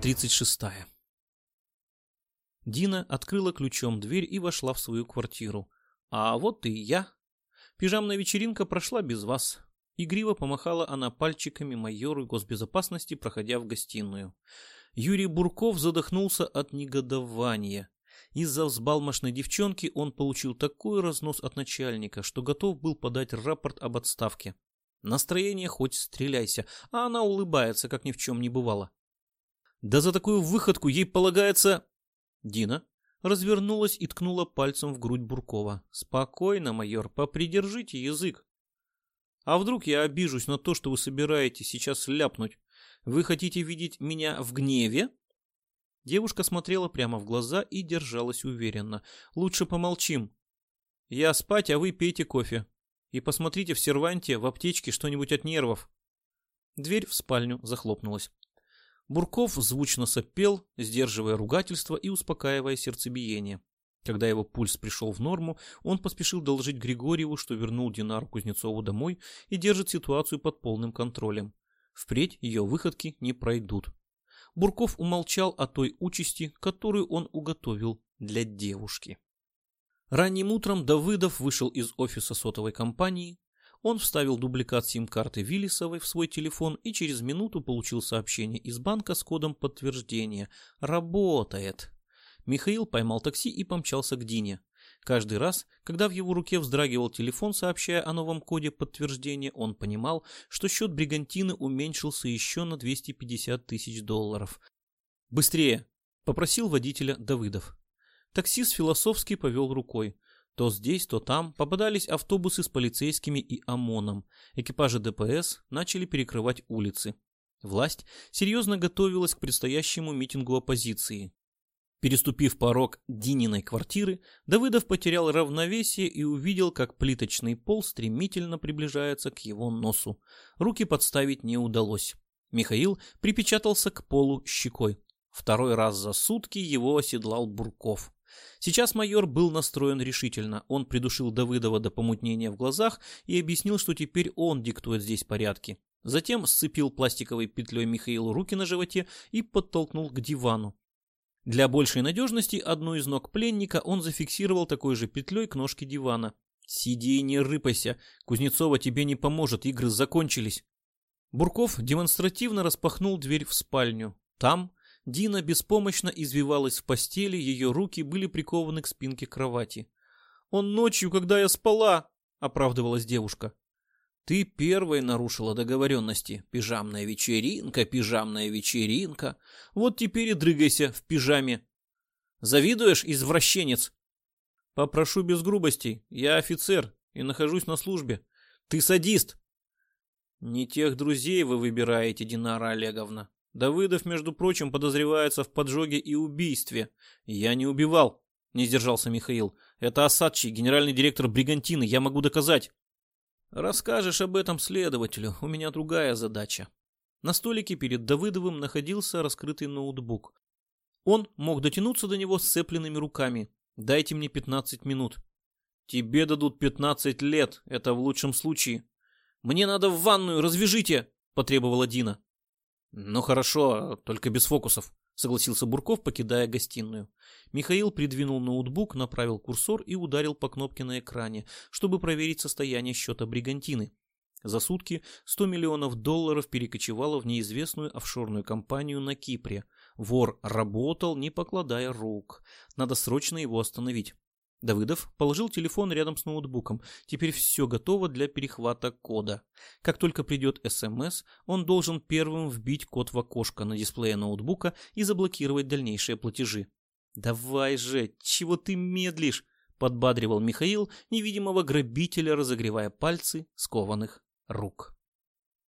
36. Дина открыла ключом дверь и вошла в свою квартиру. А вот и я. Пижамная вечеринка прошла без вас. Игриво помахала она пальчиками майору госбезопасности, проходя в гостиную. Юрий Бурков задохнулся от негодования. Из-за взбалмошной девчонки он получил такой разнос от начальника, что готов был подать рапорт об отставке. Настроение хоть стреляйся, а она улыбается, как ни в чем не бывало. Да за такую выходку ей полагается... Дина развернулась и ткнула пальцем в грудь Буркова. «Спокойно, майор, попридержите язык. А вдруг я обижусь на то, что вы собираетесь сейчас ляпнуть? Вы хотите видеть меня в гневе?» Девушка смотрела прямо в глаза и держалась уверенно. «Лучше помолчим. Я спать, а вы пейте кофе. И посмотрите в серванте, в аптечке что-нибудь от нервов». Дверь в спальню захлопнулась. Бурков звучно сопел, сдерживая ругательство и успокаивая сердцебиение. Когда его пульс пришел в норму, он поспешил доложить Григорьеву, что вернул Динару Кузнецову домой и держит ситуацию под полным контролем. Впредь ее выходки не пройдут. Бурков умолчал о той участи, которую он уготовил для девушки. Ранним утром Давыдов вышел из офиса сотовой компании. Он вставил дубликат сим-карты Виллисовой в свой телефон и через минуту получил сообщение из банка с кодом подтверждения. Работает. Михаил поймал такси и помчался к Дине. Каждый раз, когда в его руке вздрагивал телефон, сообщая о новом коде подтверждения, он понимал, что счет бригантины уменьшился еще на 250 тысяч долларов. «Быстрее!» – попросил водителя Давыдов. Таксист философски повел рукой. То здесь, то там попадались автобусы с полицейскими и ОМОНом. Экипажи ДПС начали перекрывать улицы. Власть серьезно готовилась к предстоящему митингу оппозиции. Переступив порог Дининой квартиры, Давыдов потерял равновесие и увидел, как плиточный пол стремительно приближается к его носу. Руки подставить не удалось. Михаил припечатался к полу щекой. Второй раз за сутки его оседлал Бурков. Сейчас майор был настроен решительно. Он придушил Давыдова до помутнения в глазах и объяснил, что теперь он диктует здесь порядки. Затем сцепил пластиковой петлей Михаилу руки на животе и подтолкнул к дивану. Для большей надежности одну из ног пленника он зафиксировал такой же петлей к ножке дивана. «Сиди и не рыпайся, Кузнецова тебе не поможет, игры закончились». Бурков демонстративно распахнул дверь в спальню. Там Дина беспомощно извивалась в постели, ее руки были прикованы к спинке кровати. «Он ночью, когда я спала!» — оправдывалась девушка. Ты первой нарушила договоренности. Пижамная вечеринка, пижамная вечеринка. Вот теперь и дрыгайся в пижаме. Завидуешь, извращенец? Попрошу без грубостей. Я офицер и нахожусь на службе. Ты садист. Не тех друзей вы выбираете, Динара Олеговна. Давыдов, между прочим, подозревается в поджоге и убийстве. Я не убивал, не сдержался Михаил. Это Осадчий, генеральный директор Бригантины. Я могу доказать. Расскажешь об этом следователю, у меня другая задача. На столике перед Давыдовым находился раскрытый ноутбук. Он мог дотянуться до него сцепленными руками. Дайте мне 15 минут. Тебе дадут 15 лет, это в лучшем случае. Мне надо в ванную, развяжите, потребовала Дина. Ну хорошо, только без фокусов. — согласился Бурков, покидая гостиную. Михаил придвинул ноутбук, направил курсор и ударил по кнопке на экране, чтобы проверить состояние счета бригантины. За сутки 100 миллионов долларов перекочевало в неизвестную офшорную компанию на Кипре. Вор работал, не покладая рук. Надо срочно его остановить. Давыдов положил телефон рядом с ноутбуком. Теперь все готово для перехвата кода. Как только придет СМС, он должен первым вбить код в окошко на дисплее ноутбука и заблокировать дальнейшие платежи. «Давай же, чего ты медлишь?» — подбадривал Михаил невидимого грабителя, разогревая пальцы скованных рук.